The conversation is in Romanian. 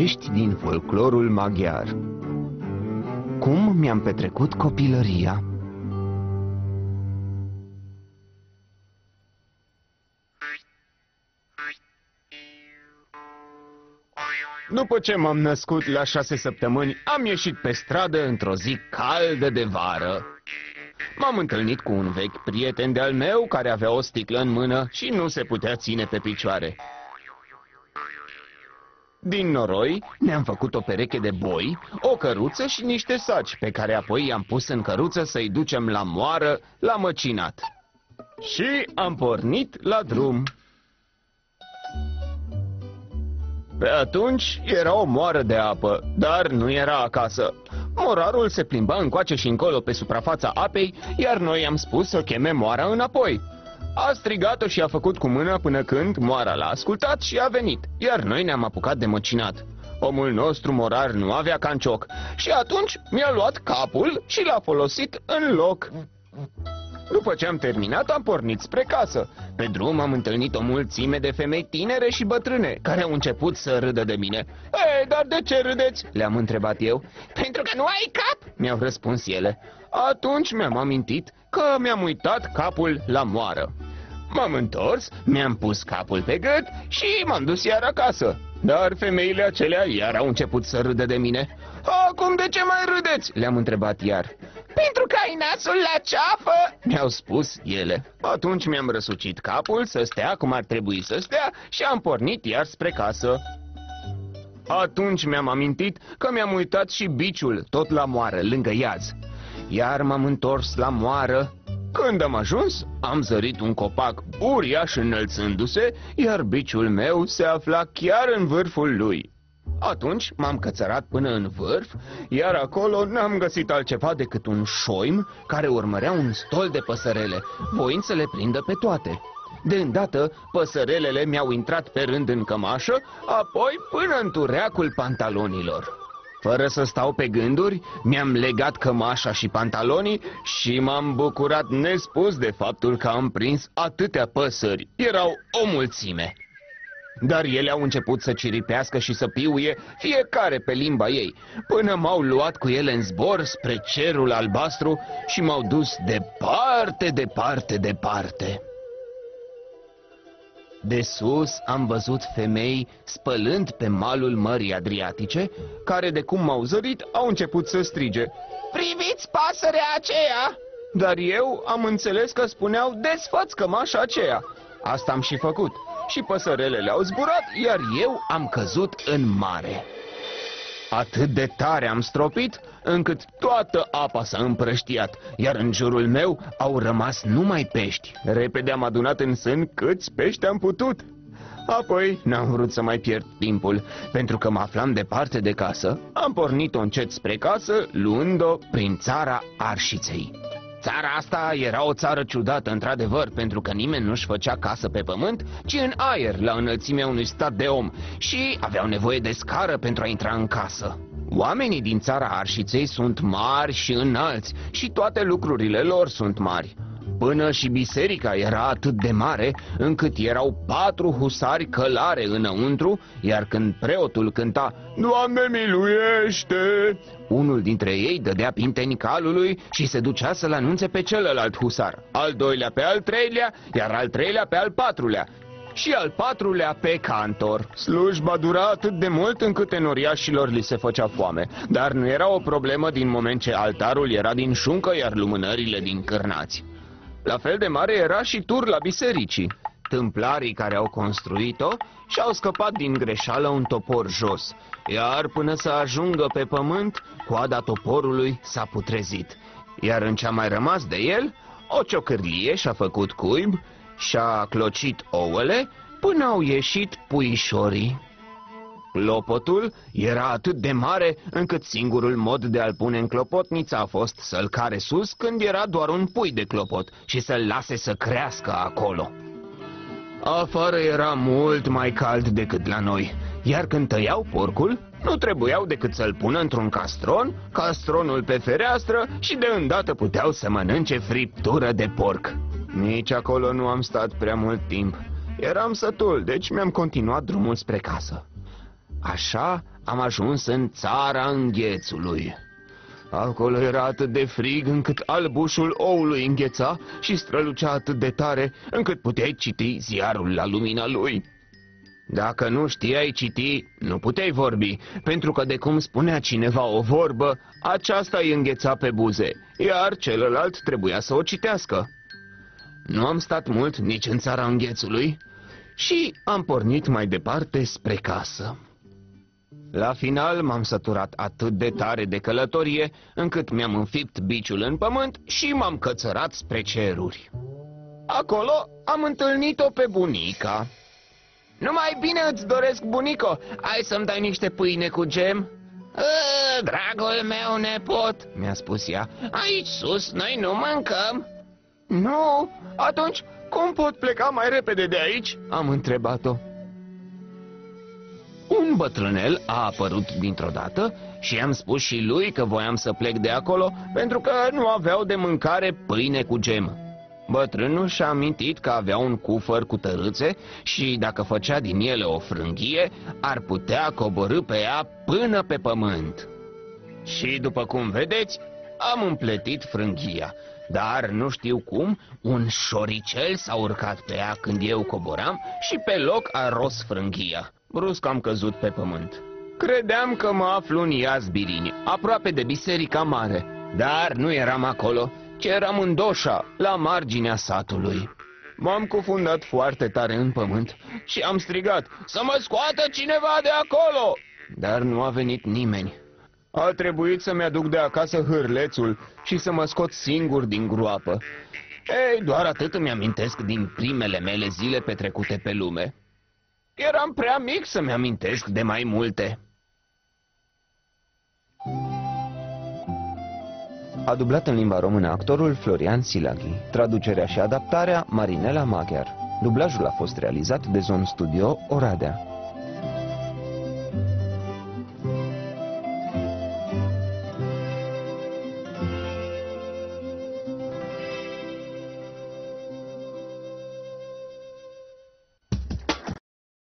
Povești din folclorul maghiar Cum mi-am petrecut copilăria După ce m-am născut la șase săptămâni, am ieșit pe stradă într-o zi caldă de vară. M-am întâlnit cu un vechi prieten de-al meu care avea o sticlă în mână și nu se putea ține pe picioare. Din noroi ne-am făcut o pereche de boi, o căruță și niște saci, pe care apoi i-am pus în căruță să-i ducem la moară, la măcinat. Și am pornit la drum. Pe atunci era o moară de apă, dar nu era acasă. Morarul se plimba încoace și încolo pe suprafața apei, iar noi am spus să cheme moara înapoi. A strigat-o și a făcut cu mâna până când moara l-a ascultat și a venit, iar noi ne-am apucat de măcinat. Omul nostru morar nu avea cancioc și atunci mi-a luat capul și l-a folosit în loc. După ce am terminat, am pornit spre casă. Pe drum am întâlnit o mulțime de femei tinere și bătrâne, care au început să râdă de mine. Ei, dar de ce râdeți?" le-am întrebat eu. Pentru că nu ai cap?" mi-au răspuns ele. Atunci mi-am amintit că mi-am uitat capul la moară. M-am întors, mi-am pus capul pe gât și m-am dus iar acasă. Dar femeile acelea iar au început să râdă de mine. Acum de ce mai râdeți?" le-am întrebat iar. Pentru că ai nasul la ceafă, mi-au spus ele. Atunci mi-am răsucit capul să stea cum ar trebui să stea și am pornit iar spre casă. Atunci mi-am amintit că mi-am uitat și biciul tot la moară, lângă iaz. Iar m-am întors la moară. Când am ajuns, am zărit un copac uriaș înălțându-se, iar biciul meu se afla chiar în vârful lui. Atunci m-am cățărat până în vârf, iar acolo n-am găsit altceva decât un șoim care urmărea un stol de păsărele, voind să le prindă pe toate. De îndată, păsărelele mi-au intrat pe rând în cămașă, apoi până în tureacul pantalonilor. Fără să stau pe gânduri, mi-am legat cămașa și pantalonii și m-am bucurat nespus de faptul că am prins atâtea păsări. Erau o mulțime. Dar ele au început să ciripească și să piuie, fiecare pe limba ei, până m-au luat cu ele în zbor spre cerul albastru și m-au dus departe, departe, departe. De sus am văzut femei spălând pe malul Mării Adriatice, care de cum m-au zărit au început să strige Priviți pasărea aceea! Dar eu am înțeles că spuneau desfăți cămașa aceea. Asta am și făcut și păsărelele au zburat, iar eu am căzut în mare. Atât de tare am stropit, încât toată apa s-a împrăștiat, iar în jurul meu au rămas numai pești. Repede am adunat în sân câți pești am putut. Apoi n-am vrut să mai pierd timpul, pentru că mă aflam departe de casă. Am pornit-o încet spre casă, luând-o prin țara Arșiței. Țara asta era o țară ciudată, într-adevăr, pentru că nimeni nu-și făcea casă pe pământ, ci în aer, la înălțimea unui stat de om, și aveau nevoie de scară pentru a intra în casă. Oamenii din țara Arșiței sunt mari și înalți și toate lucrurile lor sunt mari. Până și biserica era atât de mare încât erau patru husari călare înăuntru, iar când preotul cânta Doamne miluiește! Unul dintre ei dădea pinteni calului și se ducea să-l anunțe pe celălalt husar, al doilea pe al treilea, iar al treilea pe al patrulea, și al patrulea pe cantor. Slujba dura atât de mult încât enoriașilor li se făcea foame, dar nu era o problemă din moment ce altarul era din șuncă, iar lumânările din cârnați. La fel de mare era și turla bisericii. Tâmplarii care au construit-o și-au scăpat din greșeală un topor jos, iar până să ajungă pe pământ, coada toporului s-a putrezit. Iar în ce a mai rămas de el, o ciocârlie și-a făcut cuib și-a clocit ouăle până au ieșit puișorii. Clopotul era atât de mare încât singurul mod de a-l pune în clopotniță a fost să-l care sus când era doar un pui de clopot și să-l lase să crească acolo. Afară era mult mai cald decât la noi, iar când tăiau porcul, nu trebuiau decât să-l pună într-un castron, castronul pe fereastră și de îndată puteau să mănânce friptură de porc. Nici acolo nu am stat prea mult timp. Eram sătul, deci mi-am continuat drumul spre casă. Așa am ajuns în țara înghețului. Acolo era atât de frig încât albușul oului îngheța și strălucea atât de tare încât puteai citi ziarul la lumina lui. Dacă nu știai citi, nu puteai vorbi, pentru că de cum spunea cineva o vorbă, aceasta îi îngheța pe buze, iar celălalt trebuia să o citească. Nu am stat mult nici în țara înghețului și am pornit mai departe spre casă. La final m-am săturat atât de tare de călătorie, încât mi-am înfipt biciul în pământ și m-am cățărat spre ceruri. Acolo am întâlnit-o pe bunica. Numai bine îți doresc, bunico, ai să-mi dai niște pâine cu gem?" A, dragul meu nepot," mi-a spus ea, aici sus noi nu mâncăm." Nu, atunci cum pot pleca mai repede de aici?" am întrebat-o. Un bătrânel a apărut dintr-o dată și am spus și lui că voiam să plec de acolo pentru că nu aveau de mâncare pâine cu gem. Bătrânul și-a amintit că avea un cufăr cu tărâțe și dacă făcea din ele o frânghie, ar putea coborâ pe ea până pe pământ. Și după cum vedeți, am împletit frânghia, dar nu știu cum, un șoricel s-a urcat pe ea când eu coboram și pe loc a ros frânghia. Brusc am căzut pe pământ. Credeam că mă aflu în Iazbirini, aproape de biserica mare, dar nu eram acolo, ci eram în Doșa, la marginea satului. M-am cufundat foarte tare în pământ și am strigat, să mă scoată cineva de acolo! Dar nu a venit nimeni. A trebuit să-mi aduc de acasă hârlețul și să mă scot singur din groapă. Ei, doar atât îmi amintesc din primele mele zile petrecute pe lume. Eram prea mic să-mi amintesc de mai multe. A dublat în limba română actorul Florian Silaghi. Traducerea și adaptarea Marinela Maghiar. Dublajul a fost realizat de Zon Studio Oradea.